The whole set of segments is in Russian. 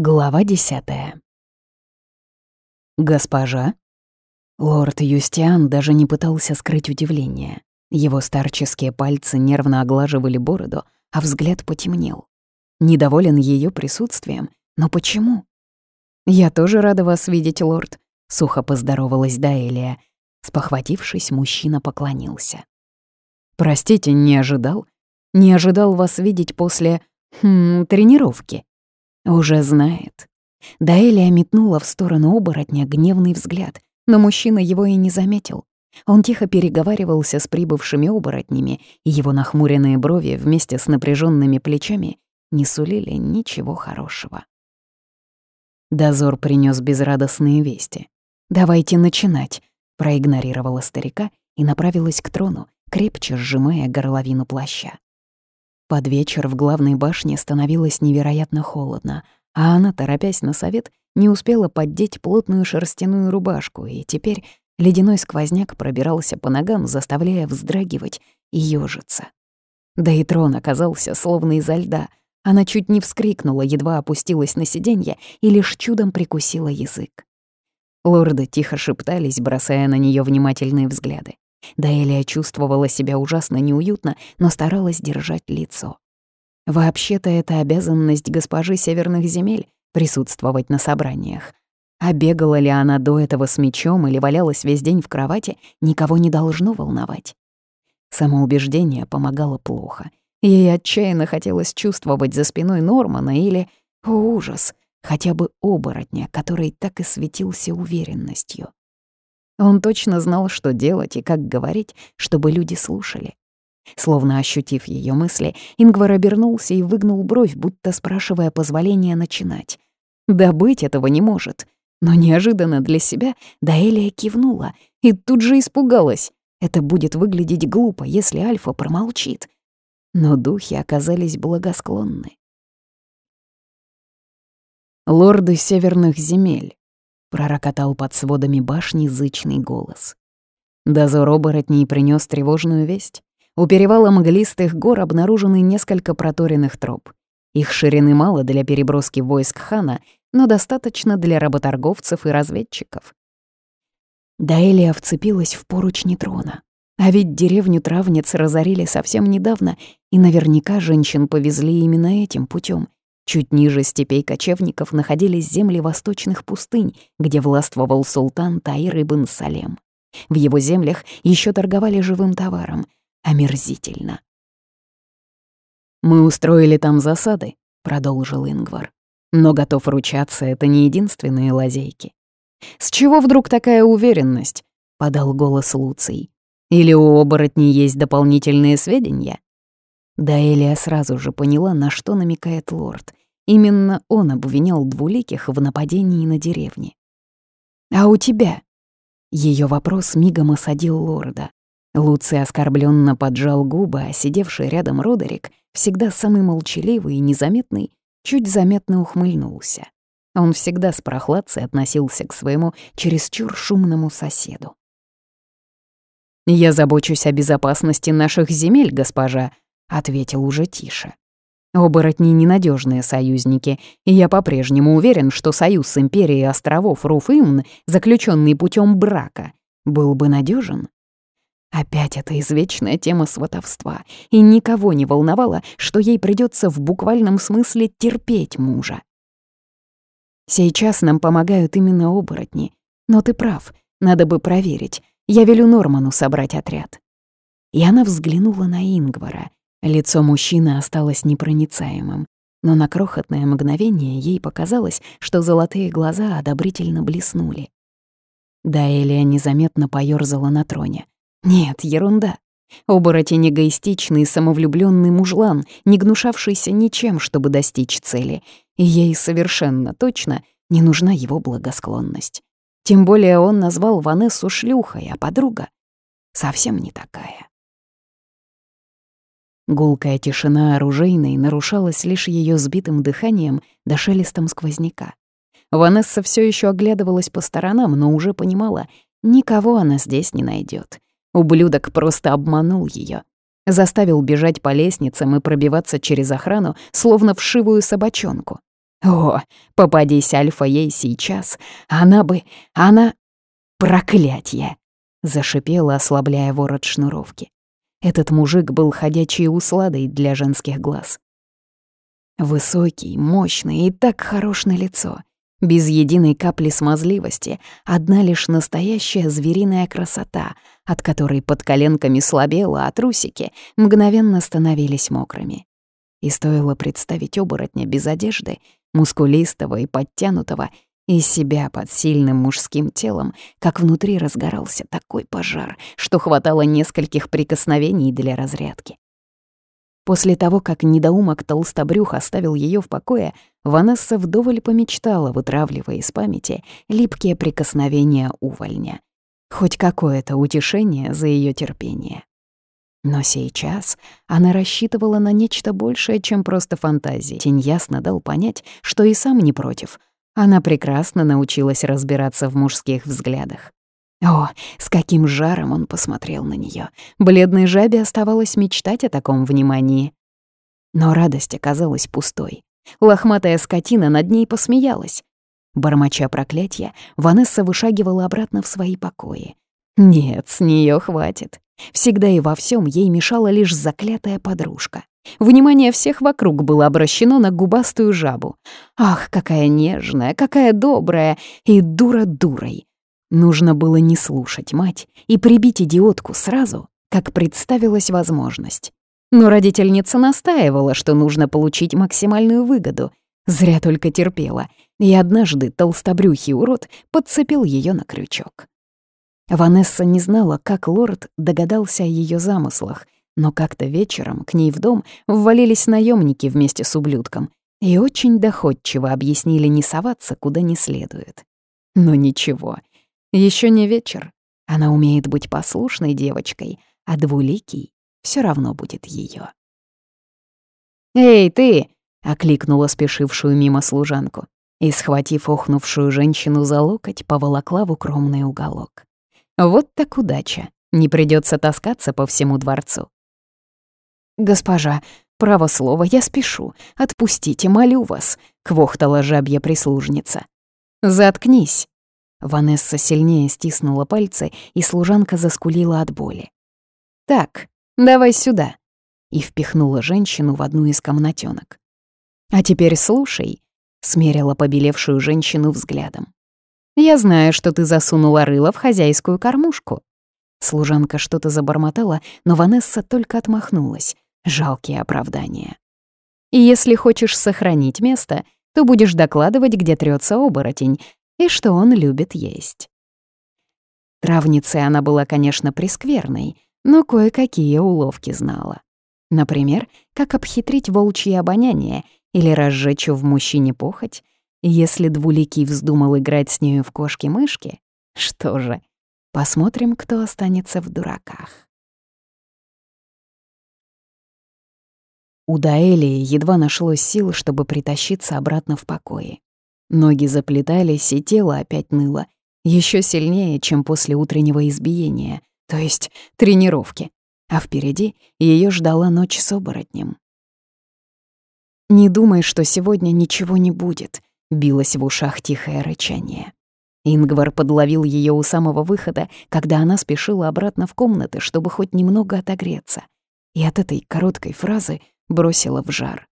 Глава десятая. «Госпожа?» Лорд Юстиан даже не пытался скрыть удивление. Его старческие пальцы нервно оглаживали бороду, а взгляд потемнел. Недоволен ее присутствием, но почему? «Я тоже рада вас видеть, лорд», — сухо поздоровалась Даэлия. Спохватившись, мужчина поклонился. «Простите, не ожидал. Не ожидал вас видеть после... Хм, тренировки». Уже знает. Даэлия метнула в сторону оборотня гневный взгляд, но мужчина его и не заметил. Он тихо переговаривался с прибывшими оборотнями, и его нахмуренные брови вместе с напряженными плечами не сулили ничего хорошего. Дозор принес безрадостные вести. «Давайте начинать», — проигнорировала старика и направилась к трону, крепче сжимая горловину плаща. Под вечер в главной башне становилось невероятно холодно, а она, торопясь на совет, не успела поддеть плотную шерстяную рубашку, и теперь ледяной сквозняк пробирался по ногам, заставляя вздрагивать и ёжиться. Да и трон оказался словно изо льда. Она чуть не вскрикнула, едва опустилась на сиденье и лишь чудом прикусила язык. Лорды тихо шептались, бросая на нее внимательные взгляды. Даэлия чувствовала себя ужасно неуютно, но старалась держать лицо. Вообще-то это обязанность госпожи северных земель — присутствовать на собраниях. А бегала ли она до этого с мечом или валялась весь день в кровати, никого не должно волновать. Самоубеждение помогало плохо. Ей отчаянно хотелось чувствовать за спиной Нормана или, о ужас, хотя бы оборотня, который так и светился уверенностью. Он точно знал, что делать и как говорить, чтобы люди слушали. Словно ощутив ее мысли, Ингвар обернулся и выгнул бровь, будто спрашивая позволения начинать. Да быть этого не может. Но неожиданно для себя Даэлия кивнула и тут же испугалась. Это будет выглядеть глупо, если Альфа промолчит. Но духи оказались благосклонны. Лорды северных земель — пророкотал под сводами башни зычный голос. Дозор оборотней принес тревожную весть. У перевала мглистых гор обнаружены несколько проторенных троп. Их ширины мало для переброски войск хана, но достаточно для работорговцев и разведчиков. Даэлия вцепилась в поручни трона. А ведь деревню травниц разорили совсем недавно, и наверняка женщин повезли именно этим путем. Чуть ниже степей кочевников находились земли восточных пустынь, где властвовал султан Таир ибн Салем. В его землях еще торговали живым товаром. Омерзительно. «Мы устроили там засады», — продолжил Ингвар. «Но готов ручаться, это не единственные лазейки». «С чего вдруг такая уверенность?» — подал голос Луций. «Или у оборотней есть дополнительные сведения?» Да Элия сразу же поняла, на что намекает лорд. Именно он обвинял двуликих в нападении на деревни. «А у тебя?» Ее вопрос мигом осадил лорда. Луций оскорбленно поджал губы, а сидевший рядом Родерик, всегда самый молчаливый и незаметный, чуть заметно ухмыльнулся. Он всегда с прохладцей относился к своему чересчур шумному соседу. «Я забочусь о безопасности наших земель, госпожа», — ответил уже тише. Оборотни — ненадежные союзники, и я по-прежнему уверен, что союз с Империей островов Руфимн, заключенный путем брака, был бы надежен. Опять эта извечная тема сватовства, и никого не волновало, что ей придется в буквальном смысле терпеть мужа. Сейчас нам помогают именно оборотни, но ты прав, надо бы проверить. Я велю Норману собрать отряд. И она взглянула на Ингвара — Лицо мужчины осталось непроницаемым, но на крохотное мгновение ей показалось, что золотые глаза одобрительно блеснули. Да Элия незаметно поёрзала на троне. Нет, ерунда. Оборотень эгоистичный, самовлюбленный мужлан, не гнушавшийся ничем, чтобы достичь цели, и ей совершенно точно не нужна его благосклонность. Тем более он назвал Ванессу шлюхой, а подруга совсем не такая. Гулкая тишина оружейной нарушалась лишь ее сбитым дыханием да шелестом сквозняка. Ванесса все еще оглядывалась по сторонам, но уже понимала, никого она здесь не найдет. Ублюдок просто обманул ее, Заставил бежать по лестницам и пробиваться через охрану, словно вшивую собачонку. О, попадись Альфа ей сейчас, она бы... она... Проклятье! Зашипела, ослабляя ворот шнуровки. Этот мужик был ходячей усладой для женских глаз. Высокий, мощный и так хорош на лицо. Без единой капли смазливости, одна лишь настоящая звериная красота, от которой под коленками слабела, а трусики мгновенно становились мокрыми. И стоило представить оборотня без одежды, мускулистого и подтянутого, и себя под сильным мужским телом, как внутри разгорался такой пожар, что хватало нескольких прикосновений для разрядки. После того, как недоумок толстобрюх оставил ее в покое, Ванесса вдоволь помечтала, вытравливая из памяти липкие прикосновения увольня. Хоть какое-то утешение за ее терпение. Но сейчас она рассчитывала на нечто большее, чем просто фантазии. Тень ясно дал понять, что и сам не против. Она прекрасно научилась разбираться в мужских взглядах. О, с каким жаром он посмотрел на нее. Бледной жабе оставалось мечтать о таком внимании. Но радость оказалась пустой. Лохматая скотина над ней посмеялась. Бормоча проклятия, Ванесса вышагивала обратно в свои покои. Нет, с нее хватит. Всегда и во всем ей мешала лишь заклятая подружка. Внимание всех вокруг было обращено на губастую жабу. Ах, какая нежная, какая добрая и дура дурой. Нужно было не слушать мать и прибить идиотку сразу, как представилась возможность. Но родительница настаивала, что нужно получить максимальную выгоду. Зря только терпела, и однажды толстобрюхий урод подцепил ее на крючок. Ванесса не знала, как лорд догадался о ее замыслах, но как-то вечером к ней в дом ввалились наемники вместе с ублюдком и очень доходчиво объяснили не соваться куда не следует. Но ничего, еще не вечер. Она умеет быть послушной девочкой, а двуликий все равно будет ее. «Эй, ты!» — окликнула спешившую мимо служанку и, схватив охнувшую женщину за локоть, поволокла в укромный уголок. Вот так удача. Не придется таскаться по всему дворцу. «Госпожа, право слово, я спешу. Отпустите, молю вас», — квохтала жабья прислужница. «Заткнись», Ванесса сильнее стиснула пальцы, и служанка заскулила от боли. «Так, давай сюда», — и впихнула женщину в одну из комнатенок. «А теперь слушай», — смерила побелевшую женщину взглядом. «Я знаю, что ты засунула рыло в хозяйскую кормушку». Служанка что-то забормотала, но Ванесса только отмахнулась. Жалкие оправдания. «И если хочешь сохранить место, то будешь докладывать, где трется оборотень, и что он любит есть. Травницей она была, конечно, прескверной, но кое-какие уловки знала. Например, как обхитрить волчье обоняние или разжечь в мужчине похоть, если двуликий вздумал играть с нею в кошки-мышки. Что же, посмотрим, кто останется в дураках. У Даэлии едва нашлось сил, чтобы притащиться обратно в покое. Ноги заплетались, и тело опять ныло. еще сильнее, чем после утреннего избиения, то есть тренировки. А впереди ее ждала ночь с оборотнем. «Не думай, что сегодня ничего не будет», — билось в ушах тихое рычание. Ингвар подловил ее у самого выхода, когда она спешила обратно в комнаты, чтобы хоть немного отогреться. И от этой короткой фразы бросила в жар.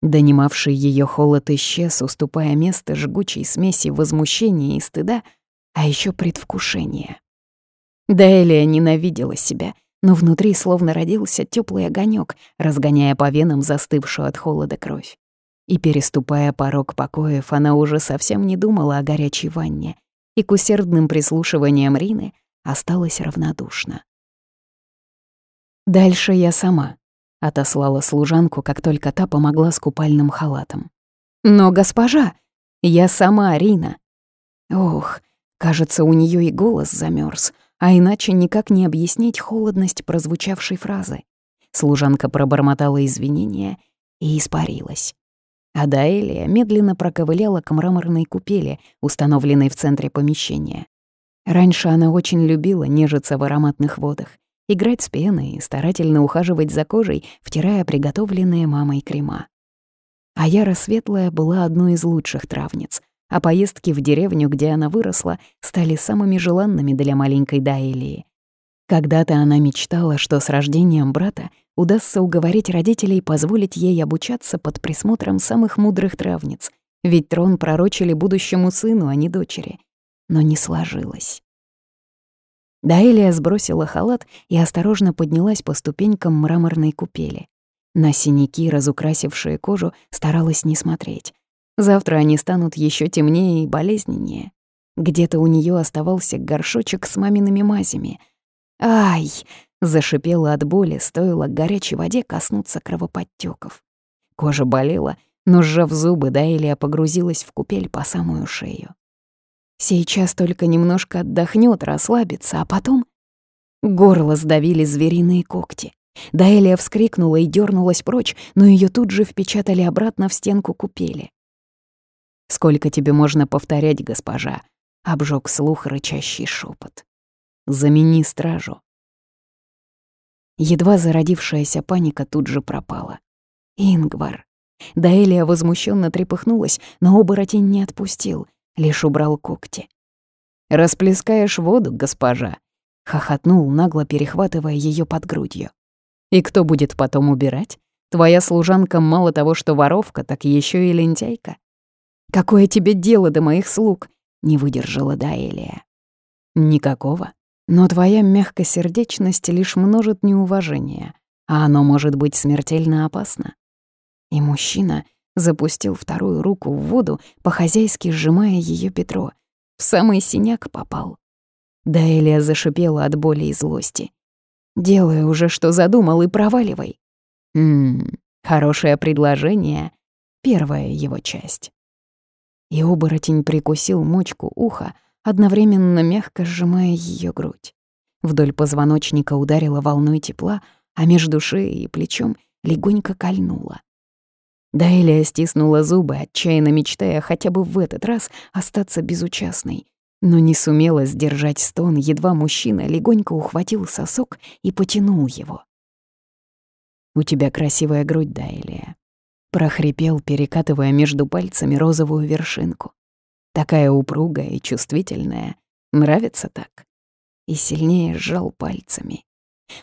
Донимавший ее холод исчез, уступая место жгучей смеси возмущения и стыда, а еще предвкушения. Даэлия ненавидела себя, но внутри словно родился теплый огонек, разгоняя по венам застывшую от холода кровь. И переступая порог покоев, она уже совсем не думала о горячей ванне, и к усердным прислушиваниям Рины осталась равнодушна. «Дальше я сама», Отослала служанку, как только та помогла с купальным халатом. «Но, госпожа, я сама Арина». Ох, кажется, у нее и голос замерз, а иначе никак не объяснить холодность прозвучавшей фразы. Служанка пробормотала извинения и испарилась. А Даэлия медленно проковыляла к мраморной купели, установленной в центре помещения. Раньше она очень любила нежиться в ароматных водах, играть с пеной старательно ухаживать за кожей, втирая приготовленные мамой крема. А Яра Светлая была одной из лучших травниц, а поездки в деревню, где она выросла, стали самыми желанными для маленькой Даэлии. Когда-то она мечтала, что с рождением брата удастся уговорить родителей позволить ей обучаться под присмотром самых мудрых травниц, ведь трон пророчили будущему сыну, а не дочери. Но не сложилось. Даэлия сбросила халат и осторожно поднялась по ступенькам мраморной купели. На синяки, разукрасившие кожу, старалась не смотреть. Завтра они станут еще темнее и болезненнее. Где-то у нее оставался горшочек с мамиными мазями. «Ай!» — зашипела от боли, стоило горячей воде коснуться кровоподтёков. Кожа болела, но, сжав зубы, Даэлия погрузилась в купель по самую шею. Сейчас только немножко отдохнет, расслабится, а потом... Горло сдавили звериные когти. Даэлия вскрикнула и дернулась прочь, но ее тут же впечатали обратно в стенку купели. «Сколько тебе можно повторять, госпожа?» — обжег слух рычащий шепот. «Замени стражу». Едва зародившаяся паника тут же пропала. «Ингвар!» Даэлия возмущенно трепыхнулась, но оборотень не отпустил — лишь убрал когти. «Расплескаешь воду, госпожа», — хохотнул, нагло перехватывая ее под грудью. «И кто будет потом убирать? Твоя служанка мало того, что воровка, так еще и лентяйка». «Какое тебе дело до моих слуг?» — не выдержала Даэлия. «Никакого. Но твоя мягкосердечность лишь множит неуважение, а оно может быть смертельно опасно». И мужчина запустил вторую руку в воду, по-хозяйски сжимая ее Петро. В самый синяк попал. Даэлия зашипела от боли и злости. «Делай уже, что задумал, и проваливай». «Ммм, хорошее предложение. Первая его часть». И оборотень прикусил мочку уха, одновременно мягко сжимая ее грудь. Вдоль позвоночника ударила волной тепла, а между шеей и плечом легонько кольнула. Даэлия стиснула зубы, отчаянно мечтая хотя бы в этот раз остаться безучастной, но не сумела сдержать стон, едва мужчина легонько ухватил сосок и потянул его. «У тебя красивая грудь, Даэлия», — прохрипел, перекатывая между пальцами розовую вершинку. «Такая упругая и чувствительная. Нравится так?» И сильнее сжал пальцами.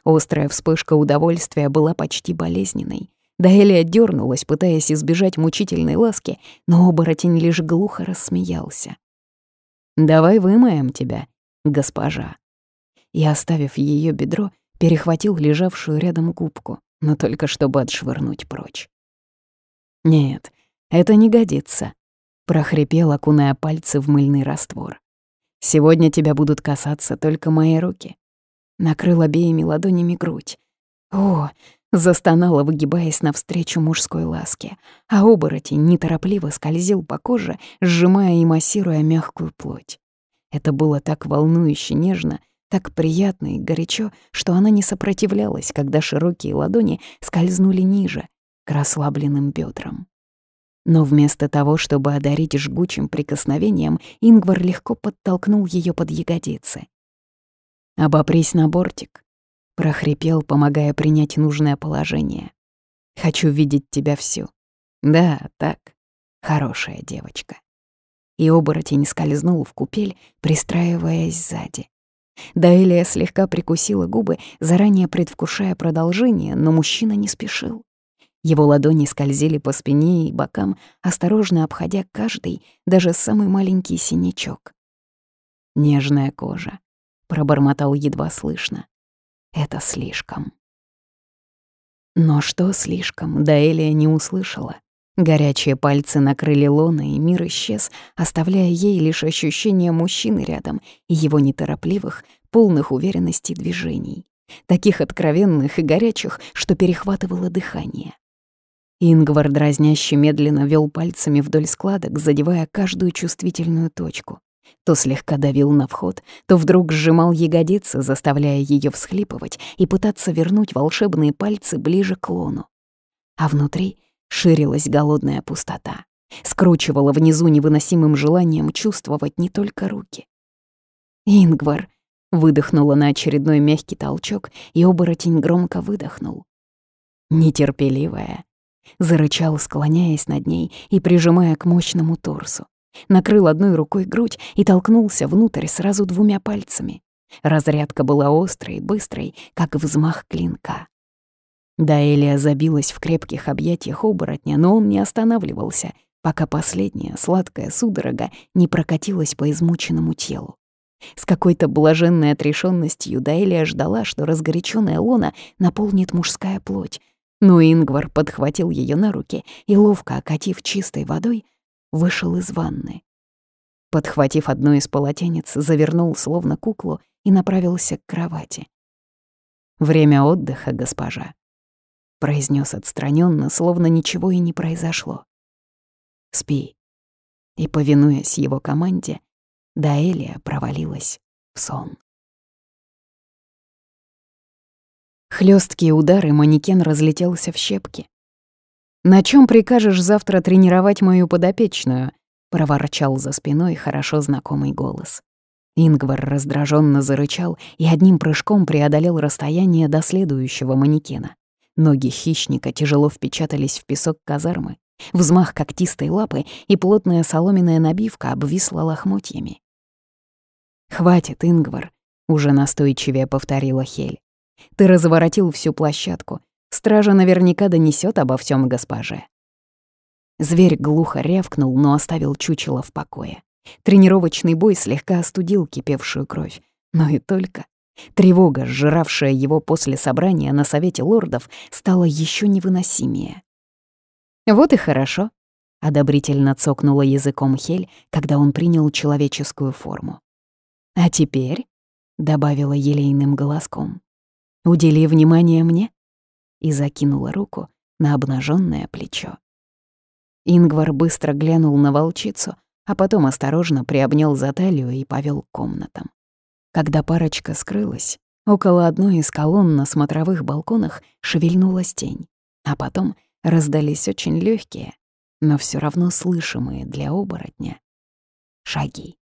Острая вспышка удовольствия была почти болезненной. Даэлия дернулась, пытаясь избежать мучительной ласки, но оборотень лишь глухо рассмеялся. «Давай вымоем тебя, госпожа». И, оставив ее бедро, перехватил лежавшую рядом губку, но только чтобы отшвырнуть прочь. «Нет, это не годится», — прохрипел, окуная пальцы в мыльный раствор. «Сегодня тебя будут касаться только мои руки». Накрыл обеими ладонями грудь. «О, Застонала, выгибаясь навстречу мужской ласке, а оборотень неторопливо скользил по коже, сжимая и массируя мягкую плоть. Это было так волнующе нежно, так приятно и горячо, что она не сопротивлялась, когда широкие ладони скользнули ниже, к расслабленным бедрам. Но вместо того, чтобы одарить жгучим прикосновением, Ингвар легко подтолкнул ее под ягодицы. «Обопрись на бортик», прохрипел, помогая принять нужное положение. «Хочу видеть тебя всю. Да, так, хорошая девочка». И оборотень скользнул в купель, пристраиваясь сзади. Даэлия слегка прикусила губы, заранее предвкушая продолжение, но мужчина не спешил. Его ладони скользили по спине и бокам, осторожно обходя каждый, даже самый маленький синячок. «Нежная кожа», — пробормотал едва слышно. Это слишком. Но что слишком, Даэлия не услышала. Горячие пальцы накрыли лона, и мир исчез, оставляя ей лишь ощущение мужчины рядом и его неторопливых, полных уверенности движений, таких откровенных и горячих, что перехватывало дыхание. Ингвар дразняще медленно вел пальцами вдоль складок, задевая каждую чувствительную точку. То слегка давил на вход, то вдруг сжимал ягодицы, заставляя ее всхлипывать и пытаться вернуть волшебные пальцы ближе к лону. А внутри ширилась голодная пустота, скручивала внизу невыносимым желанием чувствовать не только руки. «Ингвар!» — выдохнула на очередной мягкий толчок, и оборотень громко выдохнул. Нетерпеливая. Зарычал, склоняясь над ней и прижимая к мощному торсу. Накрыл одной рукой грудь и толкнулся внутрь сразу двумя пальцами. Разрядка была острой, быстрой, как взмах клинка. Даэлия забилась в крепких объятиях оборотня, но он не останавливался, пока последняя сладкая судорога не прокатилась по измученному телу. С какой-то блаженной отрешенностью Даэлия ждала, что разгоряченная лона наполнит мужская плоть, но Ингвар подхватил ее на руки и, ловко окатив чистой водой, вышел из ванны. Подхватив одно из полотенец, завернул словно куклу и направился к кровати. «Время отдыха, госпожа», — произнес отстраненно, словно ничего и не произошло. «Спи». И, повинуясь его команде, Даэлия провалилась в сон. Хлёсткие удары манекен разлетелся в щепки. «На чем прикажешь завтра тренировать мою подопечную?» — проворчал за спиной хорошо знакомый голос. Ингвар раздраженно зарычал и одним прыжком преодолел расстояние до следующего манекена. Ноги хищника тяжело впечатались в песок казармы. Взмах когтистой лапы и плотная соломенная набивка обвисла лохмотьями. «Хватит, Ингвар», — уже настойчивее повторила Хель. «Ты разворотил всю площадку. Стража наверняка донесет обо всем госпоже». Зверь глухо рявкнул, но оставил чучело в покое. Тренировочный бой слегка остудил кипевшую кровь. Но и только. Тревога, сжиравшая его после собрания на Совете лордов, стала еще невыносимее. «Вот и хорошо», — одобрительно цокнула языком Хель, когда он принял человеческую форму. «А теперь», — добавила елейным голоском, — «удели внимание мне» и закинула руку на обнаженное плечо. Ингвар быстро глянул на волчицу, а потом осторожно приобнял за талию и повел к комнатам. Когда парочка скрылась, около одной из колонн на смотровых балконах шевельнулась тень, а потом раздались очень легкие, но все равно слышимые для оборотня шаги.